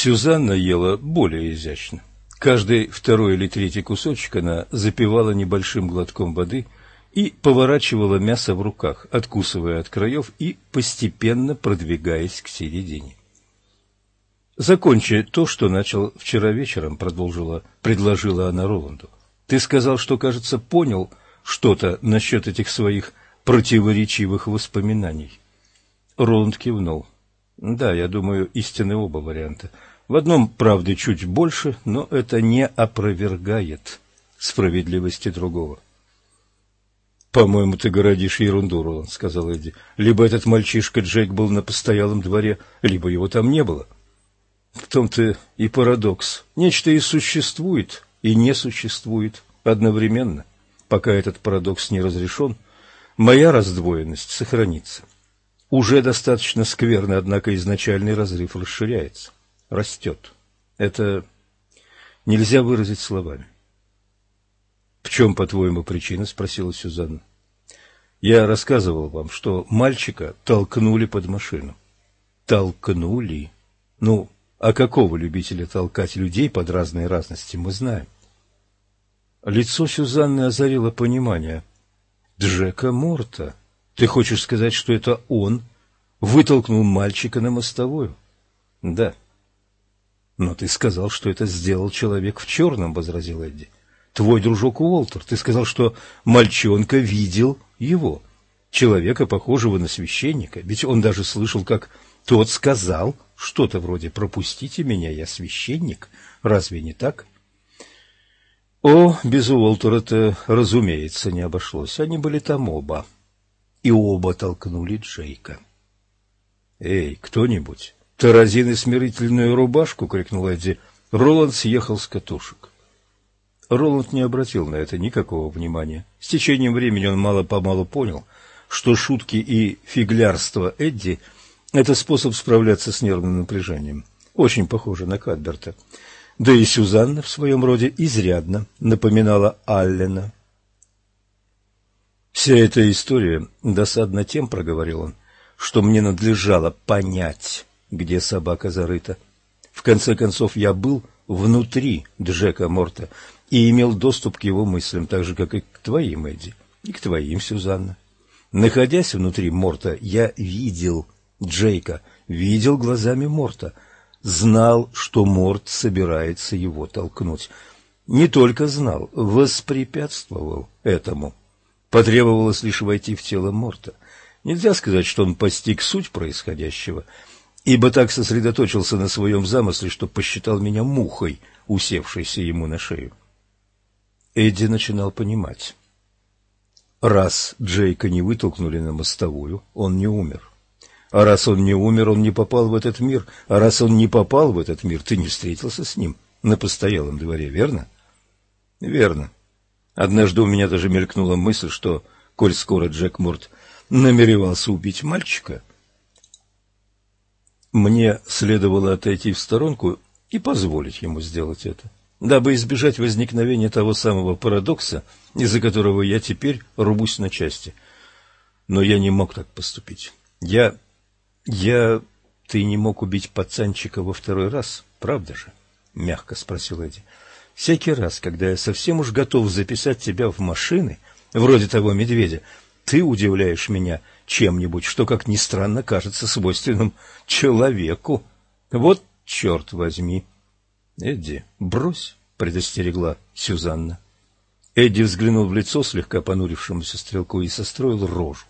Сюзанна ела более изящно. Каждый второй или третий кусочек она запивала небольшим глотком воды и поворачивала мясо в руках, откусывая от краев и постепенно продвигаясь к середине. «Закончи то, что начал вчера вечером», — продолжила, предложила она Роланду. «Ты сказал, что, кажется, понял что-то насчет этих своих противоречивых воспоминаний». Роланд кивнул. «Да, я думаю, истинны оба варианта. В одном правды чуть больше, но это не опровергает справедливости другого». «По-моему, ты городишь ерунду, Роланд», — сказал Эдди. «Либо этот мальчишка Джейк был на постоялом дворе, либо его там не было». В том-то и парадокс. Нечто и существует, и не существует одновременно. Пока этот парадокс не разрешен, моя раздвоенность сохранится. Уже достаточно скверно, однако изначальный разрыв расширяется, растет. Это нельзя выразить словами. — В чем, по-твоему, причина? — спросила Сюзанна. — Я рассказывал вам, что мальчика толкнули под машину. — Толкнули? Ну, а какого любителя толкать людей под разные разности мы знаем. Лицо Сюзанны озарило понимание. Джека Морта. Ты хочешь сказать, что это он вытолкнул мальчика на мостовую? Да. Но ты сказал, что это сделал человек в черном, возразил Эдди. Твой дружок Уолтер. Ты сказал, что мальчонка видел его. Человека, похожего на священника. Ведь он даже слышал, как тот сказал что-то вроде «пропустите меня, я священник». Разве не так? О, без Уолтера-то, разумеется, не обошлось. Они были там оба. И оба толкнули Джейка. «Эй, кто-нибудь, таразины смирительную рубашку!» — крикнул Эдди. Роланд съехал с катушек. Роланд не обратил на это никакого внимания. С течением времени он мало-помалу понял, что шутки и фиглярство Эдди — это способ справляться с нервным напряжением. Очень похоже на Кадберта. Да и Сюзанна в своем роде изрядно напоминала Аллена. «Вся эта история досадна тем, — проговорил он, — что мне надлежало понять, где собака зарыта. В конце концов, я был внутри Джека Морта и имел доступ к его мыслям, так же, как и к твоим, Эдди, и к твоим, Сюзанна. Находясь внутри Морта, я видел Джейка видел глазами Морта, знал, что Морт собирается его толкнуть. Не только знал, воспрепятствовал этому. Потребовалось лишь войти в тело Морта. Нельзя сказать, что он постиг суть происходящего, ибо так сосредоточился на своем замысле, что посчитал меня мухой, усевшейся ему на шею. Эдди начинал понимать. Раз Джейка не вытолкнули на мостовую, он не умер. А раз он не умер, он не попал в этот мир. А раз он не попал в этот мир, ты не встретился с ним на постоялом дворе, верно? Верно. Однажды у меня даже мелькнула мысль, что, коль скоро Джек Морт намеревался убить мальчика, мне следовало отойти в сторонку и позволить ему сделать это, дабы избежать возникновения того самого парадокса, из-за которого я теперь рубусь на части. Но я не мог так поступить. Я «Я... Ты не мог убить пацанчика во второй раз, правда же?» — мягко спросил Эдди. «Всякий раз, когда я совсем уж готов записать тебя в машины, вроде того медведя, ты удивляешь меня чем-нибудь, что, как ни странно, кажется свойственным человеку. Вот черт возьми!» «Эдди, брось!» — предостерегла Сюзанна. Эдди взглянул в лицо слегка понурившемуся стрелку и состроил рожу.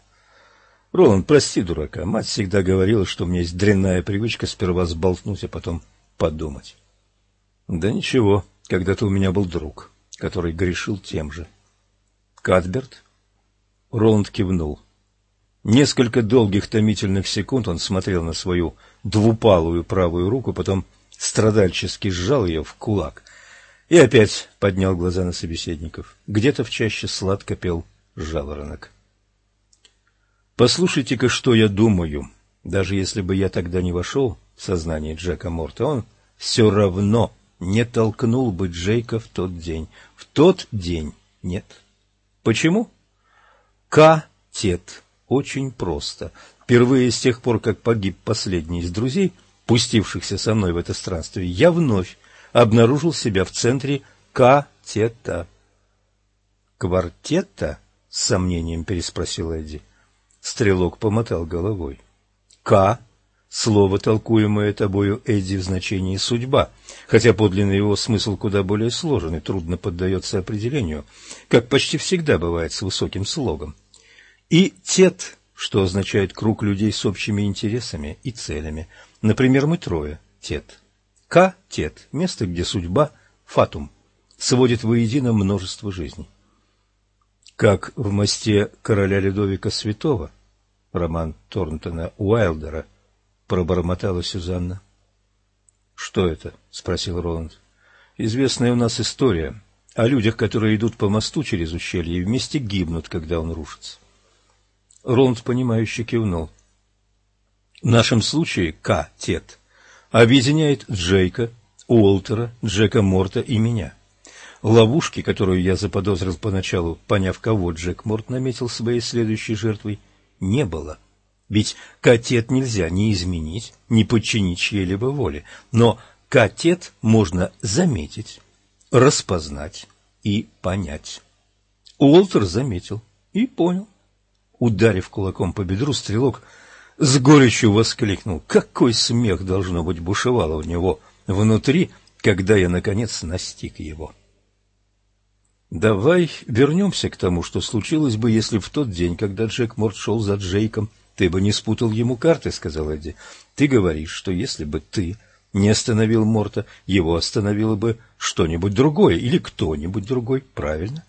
Роланд, прости дурака. Мать всегда говорила, что у меня есть дрянная привычка сперва сболтнуть, а потом подумать. Да ничего, когда-то у меня был друг, который грешил тем же. Кадберт? Роланд кивнул. Несколько долгих томительных секунд он смотрел на свою двупалую правую руку, потом страдальчески сжал ее в кулак и опять поднял глаза на собеседников. Где-то в чаще сладко пел жаворонок. Послушайте-ка, что я думаю. Даже если бы я тогда не вошел в сознание Джека Морта, он все равно не толкнул бы Джейка в тот день. В тот день нет. Почему? Катет. Очень просто. Впервые с тех пор, как погиб последний из друзей, пустившихся со мной в это странствие, я вновь обнаружил себя в центре катета. «Квартета?» — с сомнением переспросил Эдди. Стрелок помотал головой. «К» — слово, толкуемое тобою, Эдди, в значении «судьба», хотя подлинный его смысл куда более сложен и трудно поддается определению, как почти всегда бывает с высоким слогом. И «тет», что означает круг людей с общими интересами и целями. Например, мы трое — тет. К — тет, место, где судьба — фатум, сводит воедино множество жизней как в мосте короля Людовика Святого, роман Торнтона Уайлдера, пробормотала Сюзанна. «Что это?» — спросил Роланд. «Известная у нас история о людях, которые идут по мосту через ущелье и вместе гибнут, когда он рушится». Роланд, понимающе кивнул. В нашем случае К. Тет объединяет Джейка, Уолтера, Джека Морта и меня. Ловушки, которую я заподозрил поначалу, поняв, кого Джек Морт наметил своей следующей жертвой, не было. Ведь катет нельзя ни изменить, ни подчинить чьей-либо воле. Но катет можно заметить, распознать и понять. Уолтер заметил и понял. Ударив кулаком по бедру, стрелок с горечью воскликнул. Какой смех, должно быть, бушевало у него внутри, когда я, наконец, настиг его. Давай вернемся к тому, что случилось бы, если в тот день, когда Джек Морт шел за Джейком, ты бы не спутал ему карты, — сказал Эдди. Ты говоришь, что если бы ты не остановил Морта, его остановило бы что-нибудь другое или кто-нибудь другой, правильно?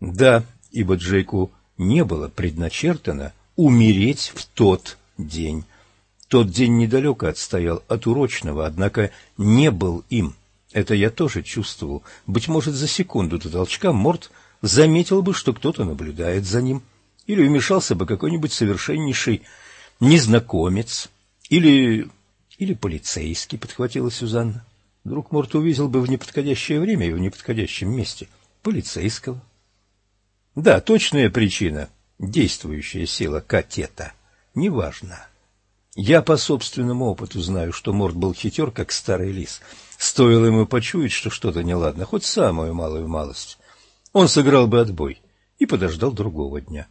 Да, ибо Джейку не было предначертано умереть в тот день. Тот день недалеко отстоял от урочного, однако не был им. Это я тоже чувствовал. Быть может, за секунду до толчка Морт заметил бы, что кто-то наблюдает за ним, или вмешался бы какой-нибудь совершеннейший незнакомец, или... или полицейский, подхватила Сюзанна. Вдруг Морт увидел бы в неподходящее время и в неподходящем месте полицейского. Да, точная причина, действующая сила катета, неважна. Я по собственному опыту знаю, что Морт был хитер, как старый лис — Стоило ему почуять, что что-то неладно, хоть самую малую малость. Он сыграл бы отбой и подождал другого дня.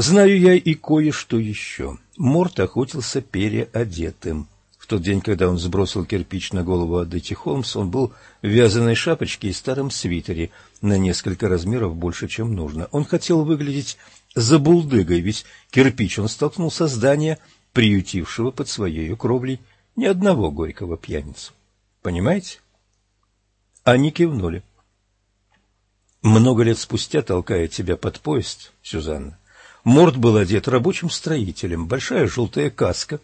Знаю я и кое-что еще. Морт охотился переодетым. В тот день, когда он сбросил кирпич на голову Адетти Холмс, он был в вязаной шапочке и старом свитере на несколько размеров больше, чем нужно. Он хотел выглядеть забулдыгой, ведь кирпич он столкнул со здания, приютившего под своей кровлей ни одного горького пьяницу. Понимаете? Они кивнули. Много лет спустя, толкая тебя под поезд, Сюзанна, Морд был одет рабочим строителем, большая желтая каска,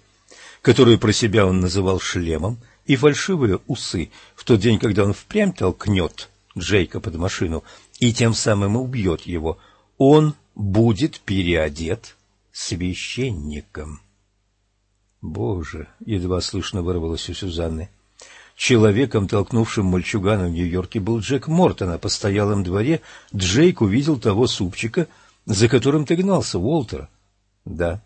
которую про себя он называл шлемом, и фальшивые усы в тот день, когда он впрямь толкнет Джейка под машину и тем самым убьет его, он будет переодет священником. Боже, едва слышно вырвалось у Сюзанны. Человеком, толкнувшим мальчугана в Нью-Йорке, был Джек Мортон, а постоялом дворе Джейк увидел того супчика, за которым ты гнался, Уолтера. Да.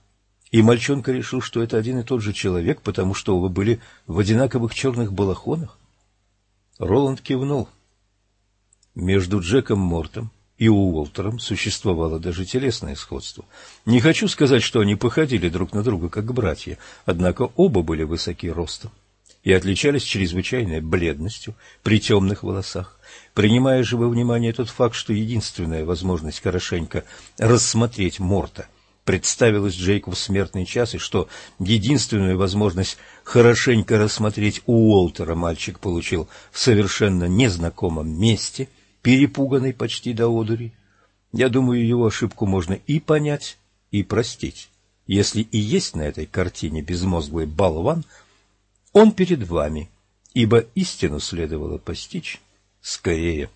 И мальчонка решил, что это один и тот же человек, потому что оба были в одинаковых черных балахонах. Роланд кивнул. Между Джеком Мортом и Уолтером существовало даже телесное сходство. Не хочу сказать, что они походили друг на друга как братья, однако оба были высоки ростом и отличались чрезвычайной бледностью при темных волосах. Принимая же во внимание тот факт, что единственная возможность хорошенько рассмотреть Морта представилась Джейку в смертный час, и что единственную возможность хорошенько рассмотреть Уолтера мальчик получил в совершенно незнакомом месте, перепуганный почти до одури, я думаю, его ошибку можно и понять, и простить. Если и есть на этой картине безмозглый болван – он перед вами, ибо истину следовало постичь скорее.